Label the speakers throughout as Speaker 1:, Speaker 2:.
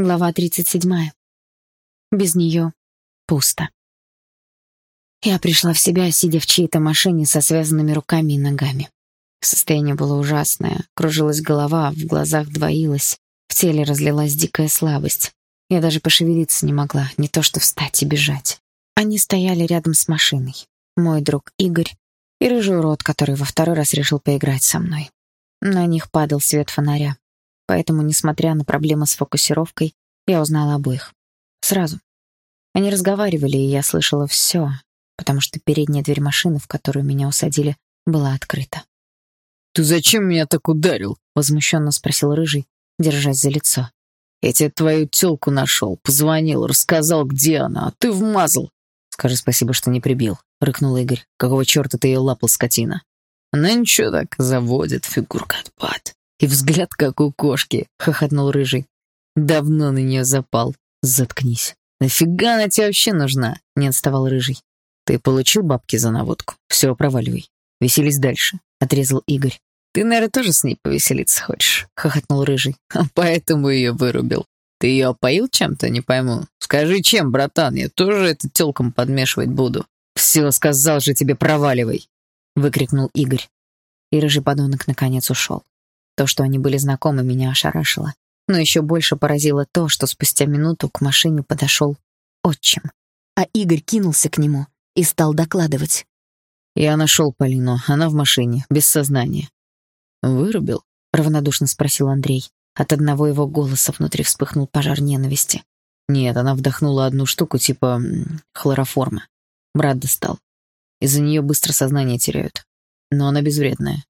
Speaker 1: Глава 37. Без нее пусто. Я пришла в себя, сидя в чьей-то машине со связанными руками и ногами. Состояние было ужасное. Кружилась голова, в глазах двоилась, в теле разлилась дикая слабость. Я даже пошевелиться не могла, не то что встать и бежать. Они стояли рядом с машиной. Мой друг Игорь и рыжий урод, который во второй раз решил поиграть со мной. На них падал свет фонаря. Поэтому, несмотря на проблемы с фокусировкой, я узнала обоих. Сразу. Они разговаривали, и я слышала все, потому что передняя дверь машины, в которую меня усадили, была открыта.
Speaker 2: «Ты зачем меня так ударил?»
Speaker 1: — возмущенно спросил Рыжий, держась за лицо.
Speaker 2: «Я тебе твою тёлку нашел, позвонил, рассказал, где она, а ты вмазал».
Speaker 1: «Скажи спасибо, что не прибил», — рыкнул Игорь. «Какого черта ты ее лапал, скотина?»
Speaker 2: «Она ничего так заводит, фигурка отпад. И взгляд, как у кошки», — хохотнул Рыжий. «Давно на нее запал. Заткнись. Нафига она тебе вообще нужна?» — не отставал Рыжий. «Ты получил бабки за наводку? Все, проваливай. Веселись дальше», — отрезал Игорь. «Ты, наверное, тоже с ней повеселиться хочешь?» — хохотнул Рыжий. А «Поэтому ее вырубил. Ты ее опоил чем-то, не пойму. Скажи, чем, братан, я тоже это телком подмешивать буду». «Все, сказал же тебе, проваливай!» — выкрикнул Игорь. И рыжий подонок наконец ушел. То, что они были знакомы, меня ошарашило. Но еще больше поразило то, что спустя минуту к машине подошел отчим. А Игорь кинулся к нему и стал докладывать. «Я нашел Полину, она в машине, без сознания». «Вырубил?»
Speaker 1: — равнодушно спросил Андрей. От одного его голоса внутри вспыхнул пожар ненависти.
Speaker 2: «Нет, она вдохнула одну штуку типа хлороформа. Брат достал. Из-за нее быстро сознание теряют. Но она безвредная».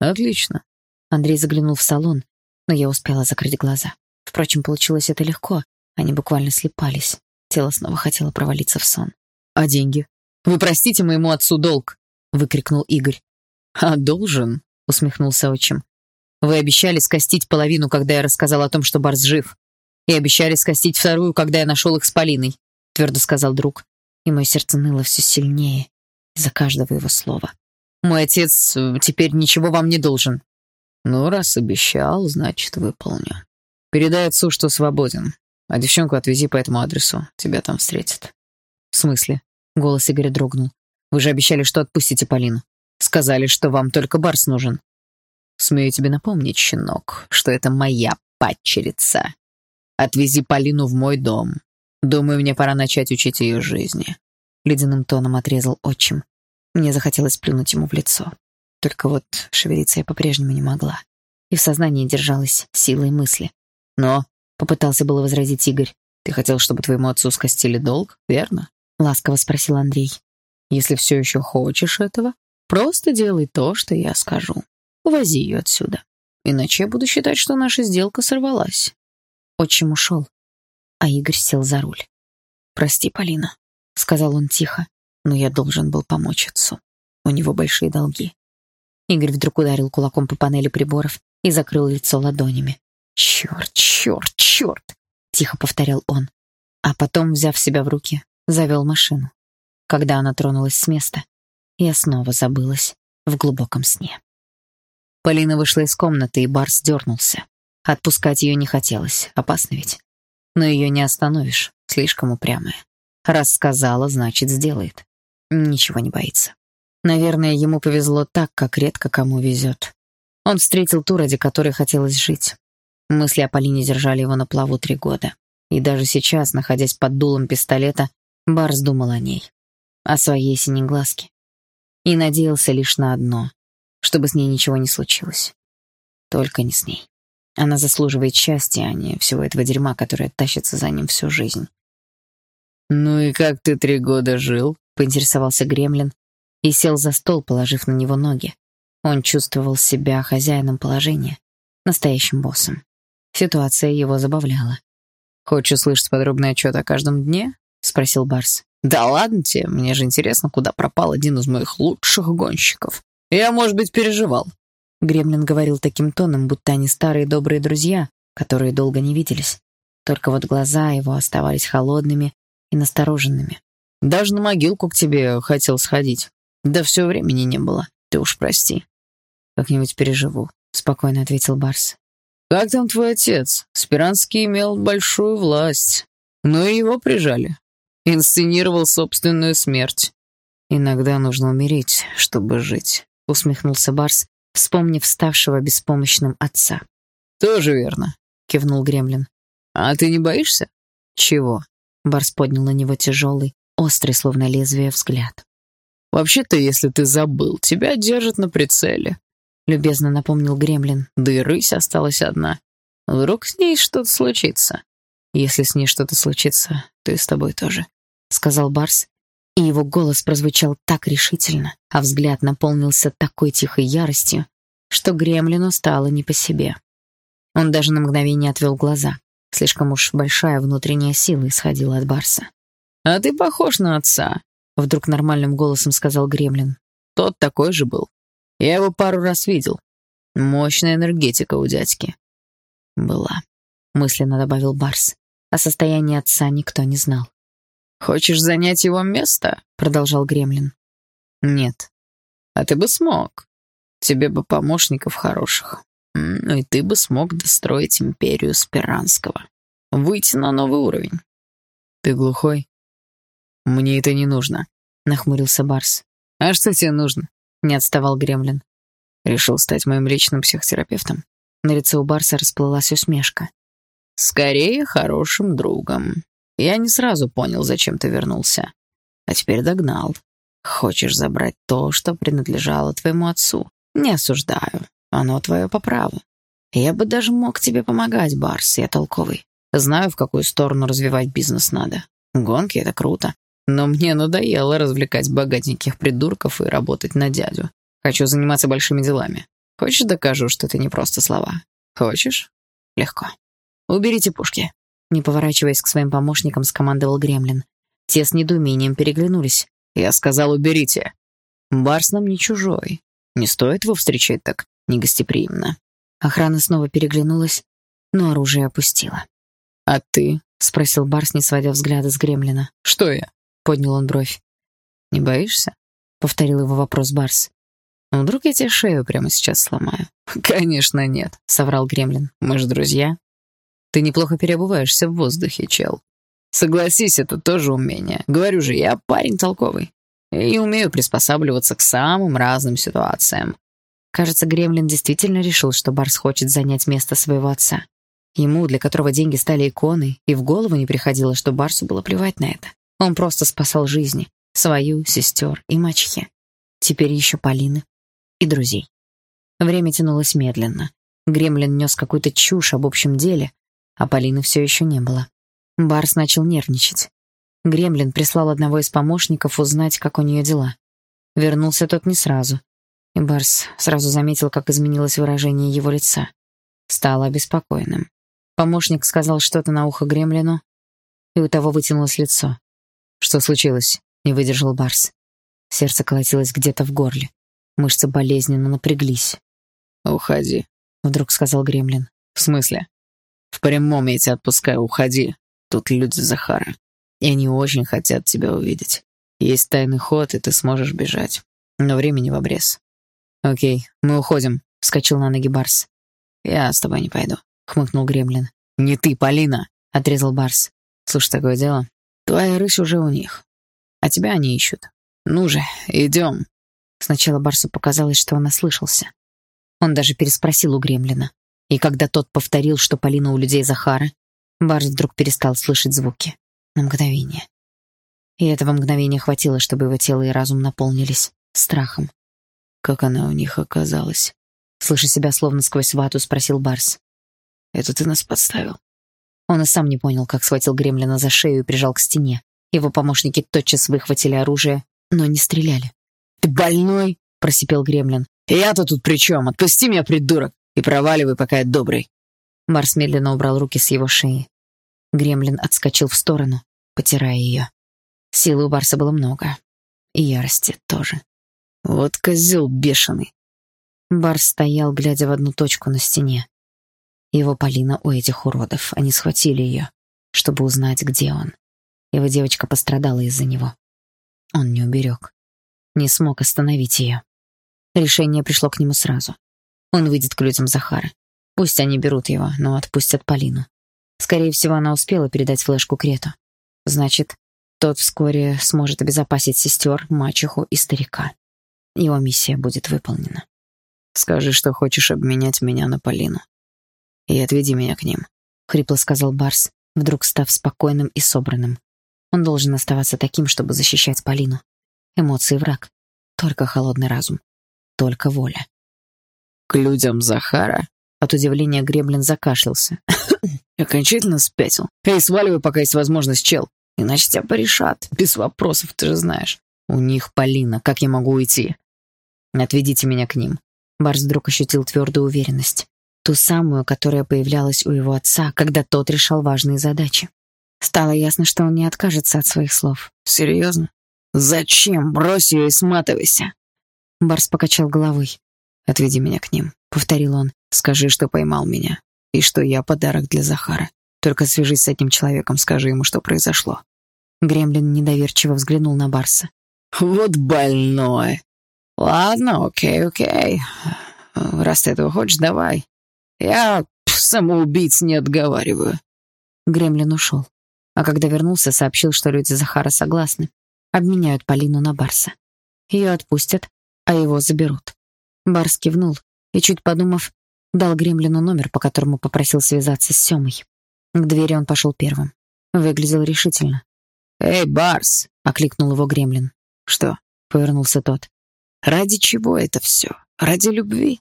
Speaker 2: «Отлично.
Speaker 1: Андрей заглянул в салон, но я успела закрыть глаза. Впрочем, получилось это легко. Они буквально слепались. Тело снова хотело провалиться в сон.
Speaker 2: «А деньги? Вы простите моему отцу долг!» — выкрикнул Игорь. «А должен?» — усмехнулся отчим. «Вы обещали скостить половину, когда я рассказал о том, что Барс жив. И обещали скостить вторую, когда я нашел их с Полиной», — твердо сказал друг.
Speaker 1: И мое сердце ныло все сильнее из-за каждого его слова.
Speaker 2: «Мой отец э, теперь ничего вам не должен. Ну, раз обещал, значит, выполню. Передай отцу, что свободен. А девчонку отвези по этому адресу. Тебя там встретят.
Speaker 1: В смысле? Голос Игоря дрогнул. Вы же обещали, что отпустите Полину. Сказали, что вам только Барс нужен.
Speaker 2: Смею тебе напомнить, щенок, что это моя падчерица. Отвези Полину в мой дом. Думаю, мне пора начать учить ее жизни.
Speaker 1: Ледяным тоном отрезал отчим. Мне захотелось плюнуть ему в лицо. Только вот шевелиться я по-прежнему не могла. И в сознании держалась силой мысли.
Speaker 2: «Но», — попытался было возразить Игорь, «ты хотел, чтобы твоему отцу скостили долг, верно?»
Speaker 1: — ласково спросил Андрей.
Speaker 2: «Если все еще хочешь этого, просто делай то, что я скажу. Увози ее отсюда. Иначе я буду считать, что наша сделка сорвалась».
Speaker 1: Отчим ушел, а Игорь сел за руль.
Speaker 2: «Прости, Полина», —
Speaker 1: сказал он тихо, «но я должен был помочь отцу. У него большие долги. Игорь вдруг ударил кулаком по панели приборов и закрыл лицо ладонями. «Черт, черт, черт!» — тихо повторял он. А потом, взяв себя в руки, завел машину. Когда она тронулась с места, я снова забылась в глубоком сне. Полина вышла из комнаты, и Барс дернулся. Отпускать ее не хотелось, опасно ведь. Но ее не остановишь, слишком упрямая. Раз сказала, значит, сделает. Ничего не боится. Наверное, ему повезло так, как редко кому везет. Он встретил ту, ради которой хотелось жить. Мысли о Полине держали его на плаву три года. И даже сейчас, находясь под дулом пистолета, Барс думал о ней. О своей синеглазке. И надеялся лишь на одно — чтобы с ней ничего не случилось. Только не с ней. Она заслуживает счастья, а не всего этого дерьма, которое тащится за ним всю жизнь.
Speaker 2: «Ну и как ты три года жил?» — поинтересовался Гремлин,
Speaker 1: и сел за стол, положив на него ноги. Он чувствовал себя хозяином положения, настоящим боссом. Ситуация его забавляла.
Speaker 2: «Хочешь услышать подробный отчет о каждом дне?» — спросил Барс. «Да ладно тебе, мне же интересно, куда пропал один из моих лучших гонщиков. Я, может быть, переживал».
Speaker 1: Гремлин говорил таким тоном, будто они старые добрые друзья, которые долго не виделись. Только вот глаза его оставались холодными и настороженными.
Speaker 2: «Даже на могилку к тебе хотел сходить. Да все времени не было. Ты уж прости.
Speaker 1: Как-нибудь переживу, спокойно ответил Барс.
Speaker 2: «Как там твой отец? Спиранский имел большую власть, но и его прижали. Инсценировал собственную смерть. Иногда нужно умереть, чтобы жить», — усмехнулся Барс, вспомнив ставшего беспомощным отца. «Тоже верно», — кивнул Гремлин. «А ты не боишься?» «Чего?» — Барс поднял на него тяжелый, острый, словно лезвие, взгляд. «Вообще-то, если ты забыл, тебя держат на прицеле», — любезно напомнил Гремлин. «Да и рысь осталась одна. Вдруг с ней что-то случится?» «Если с ней что-то случится, то и с тобой тоже», — сказал Барс, и его голос прозвучал так решительно, а взгляд наполнился такой тихой яростью, что Гремлину стало не по себе. Он даже на мгновение отвел глаза. Слишком уж большая внутренняя сила исходила от Барса. «А ты похож на отца», — вдруг нормальным голосом сказал Гремлин. «Тот такой же был. Я его пару раз видел. Мощная энергетика у дядьки». «Была», — мысленно добавил Барс. О состоянии отца никто не знал. «Хочешь занять его место?» — продолжал Гремлин. «Нет. А ты бы смог. Тебе бы помощников хороших. Ну и ты бы смог достроить империю Спиранского. Выйти на новый уровень. Ты глухой? Мне это не нужно, нахмурился Барс. А что тебе нужно? Не отставал Гремлин. Решил стать моим личным психотерапевтом. На лице у Барса расплылась усмешка. Скорее, хорошим другом. Я не сразу понял, зачем ты вернулся. А теперь догнал. Хочешь забрать то, что принадлежало твоему отцу. Не осуждаю. Оно твое по праву. Я бы даже мог тебе помогать, Барс, я толковый. Знаю, в какую сторону развивать бизнес надо. Гонки — это круто. Но мне надоело развлекать богатеньких придурков и работать на дядю. Хочу заниматься большими делами. Хочешь, докажу, что это не просто слова? Хочешь? Легко. Уберите пушки. Не поворачиваясь к своим помощникам, скомандовал Гремлин. Те с недоумением переглянулись. Я сказал, уберите. Барс нам не чужой. Не стоит его встречать так негостеприимно. Охрана снова переглянулась, но оружие опустила. «А ты?» — спросил Барс, не сводя взгляда с Гремлина. «Что я?» — поднял он бровь. «Не боишься?» — повторил его вопрос Барс. «Ну, «Вдруг я тебе шею прямо сейчас сломаю?» «Конечно нет», — соврал Гремлин. «Мы же друзья». Ты неплохо переобуваешься в воздухе, чел. Согласись, это тоже умение. Говорю же, я парень толковый. И умею приспосабливаться к самым разным ситуациям. Кажется, Гремлин действительно решил, что Барс хочет занять место своего отца. Ему, для которого деньги стали иконой, и в голову не приходило, что Барсу было плевать на это. Он просто спасал жизни. Свою, сестер и мачехи. Теперь еще Полины и друзей. Время тянулось медленно. Гремлин нес какую-то чушь об общем деле, а Полины все еще не было. Барс начал нервничать. Гремлин прислал одного из помощников узнать, как у нее дела. Вернулся тот не сразу. И Барс сразу заметил, как изменилось выражение его лица. Стало обеспокоенным. Помощник сказал что-то на ухо Гремлину, и у того вытянулось лицо. «Что случилось?» — не выдержал Барс. Сердце колотилось где-то в горле. Мышцы болезненно напряглись. «Уходи», — вдруг сказал Гремлин. «В смысле?» В прямом я тебя отпускаю, уходи. Тут люди Захара. И они очень хотят тебя увидеть. Есть тайный ход, и ты сможешь бежать. Но времени в обрез. Окей, мы уходим, — вскочил на ноги Барс. Я с тобой не пойду, — хмыкнул Гремлин. Не ты, Полина, — отрезал Барс. Слушай, такое дело. Твоя рысь уже у них. А тебя они ищут. Ну же, идем. Сначала Барсу показалось, что он ослышался. Он даже переспросил у Гремлина. И когда тот повторил, что Полина у людей Захара, Барс вдруг перестал слышать звуки. На мгновение. И этого мгновения хватило, чтобы его тело и разум наполнились страхом. Как она у них оказалась? Слыша себя словно сквозь вату, спросил Барс. «Это ты нас подставил?» Он и сам не понял, как схватил Гремлина за шею и прижал к стене. Его помощники тотчас выхватили оружие, но не стреляли. «Ты больной?» — просипел Гремлин. «Я-то тут при чем? Отпусти меня, придурок!» И проваливай, пока я добрый». Марс медленно убрал руки с его шеи. Гремлин отскочил в сторону, потирая ее. Силы у Барса было много. И ярости тоже. «Вот козел бешеный!» Барс стоял, глядя в одну точку на стене. Его Полина у этих уродов. Они схватили ее, чтобы узнать, где он. Его девочка пострадала из-за него. Он не уберег. Не смог остановить ее. Решение пришло к нему сразу. Он выйдет к людям Захара.
Speaker 1: Пусть они берут его, но отпустят Полину. Скорее всего, она успела передать флешку Крету. Значит, тот вскоре сможет обезопасить сестер, мачеху и старика. Его миссия будет выполнена.
Speaker 2: «Скажи, что хочешь обменять меня на Полину. И отведи меня к ним», —
Speaker 1: хрипло сказал Барс, вдруг став спокойным и собранным. Он должен оставаться таким, чтобы защищать Полину. Эмоции враг. Только холодный разум. Только воля.
Speaker 2: «К людям Захара?» От удивления Гремлин закашлялся. «Окончательно спятил. Эй, сваливай, пока есть возможность, чел. Иначе тебя порешат. Без вопросов, ты же знаешь. У них Полина. Как я могу уйти? Отведите меня к ним».
Speaker 1: Барс вдруг ощутил твердую уверенность. Ту самую, которая появлялась у его отца, когда тот решал важные задачи. Стало ясно, что он не откажется от своих слов.
Speaker 2: «Серьезно? Зачем? Брось ее и сматывайся!»
Speaker 1: Барс покачал головой.
Speaker 2: «Отведи меня к ним», — повторил он. Скажи, что поймал меня, и что я подарок для Захара. Только свяжись с этим человеком, скажи ему, что произошло».
Speaker 1: Гремлин недоверчиво взглянул на Барса.
Speaker 2: «Вот больной. Ладно, окей, окей. Раз ты этого хочешь, давай. Я самоубийц не отговариваю».
Speaker 1: Гремлин ушел. А когда вернулся, сообщил, что люди Захара согласны. Обменяют Полину на Барса. Ее отпустят, а его заберут. Барс кивнул и, чуть подумав, Дал Гремлину номер, по которому попросил связаться с Семой. К двери он пошел первым. Выглядел решительно.
Speaker 2: «Эй, Барс!» — окликнул его Гремлин. «Что?» — повернулся тот. «Ради чего это все? Ради любви?»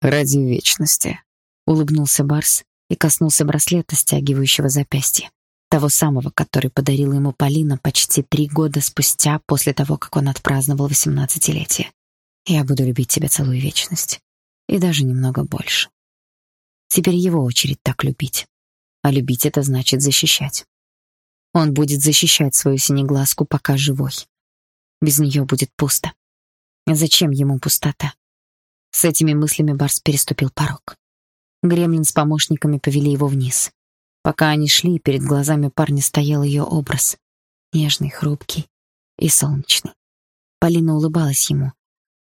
Speaker 2: «Ради вечности», — улыбнулся Барс и коснулся браслета, стягивающего запястье. Того самого, который подарила ему Полина почти три года спустя после того, как он отпраздновал восемнадцатилетие. «Я буду любить тебя целую вечность и даже немного больше. Теперь его очередь так любить. А любить — это значит защищать. Он будет защищать свою синеглазку, пока живой. Без нее будет пусто. Зачем ему пустота? С этими мыслями Барс переступил порог. Гремлин с помощниками повели его вниз. Пока они шли, перед глазами парня стоял ее образ. Нежный, хрупкий и солнечный. Полина улыбалась ему,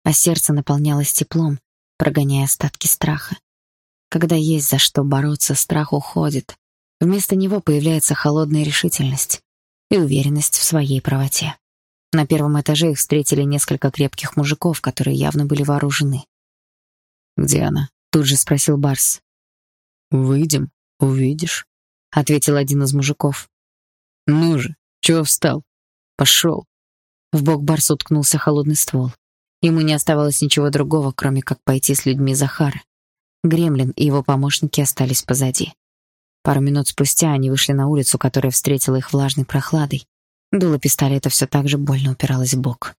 Speaker 2: а сердце наполнялось теплом, прогоняя остатки страха. Когда есть за что бороться, страх уходит. Вместо него появляется холодная решительность и уверенность в своей правоте. На первом этаже их встретили несколько крепких мужиков, которые явно были вооружены. «Где она?» — тут же спросил Барс. «Выйдем, увидишь», — ответил один из мужиков. «Ну же, чего встал? Пошел».
Speaker 1: В бок Барс уткнулся холодный ствол. Ему не оставалось ничего другого, кроме как пойти с людьми Захара. Гремлин и его помощники остались позади. Пару минут спустя они вышли на улицу, которая встретила их влажной прохладой. Дуло пистолета все так же больно упиралось в бок.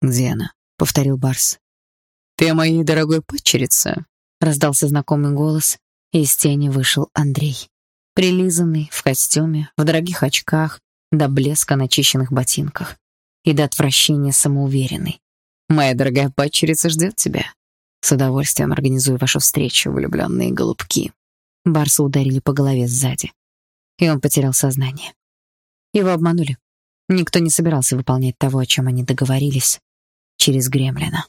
Speaker 2: «Где она?» — повторил Барс.
Speaker 1: «Ты моей дорогой падчерица?» — раздался знакомый голос, и из тени вышел Андрей. Прилизанный, в костюме, в дорогих очках, до блеска начищенных ботинках и до отвращения самоуверенный.
Speaker 2: Моя дорогая падчерица ждет тебя. С удовольствием организую вашу встречу, влюбленные голубки».
Speaker 1: Барса ударили по голове сзади, и он потерял сознание. Его обманули. Никто не собирался выполнять того, о чем они договорились через Гремлина.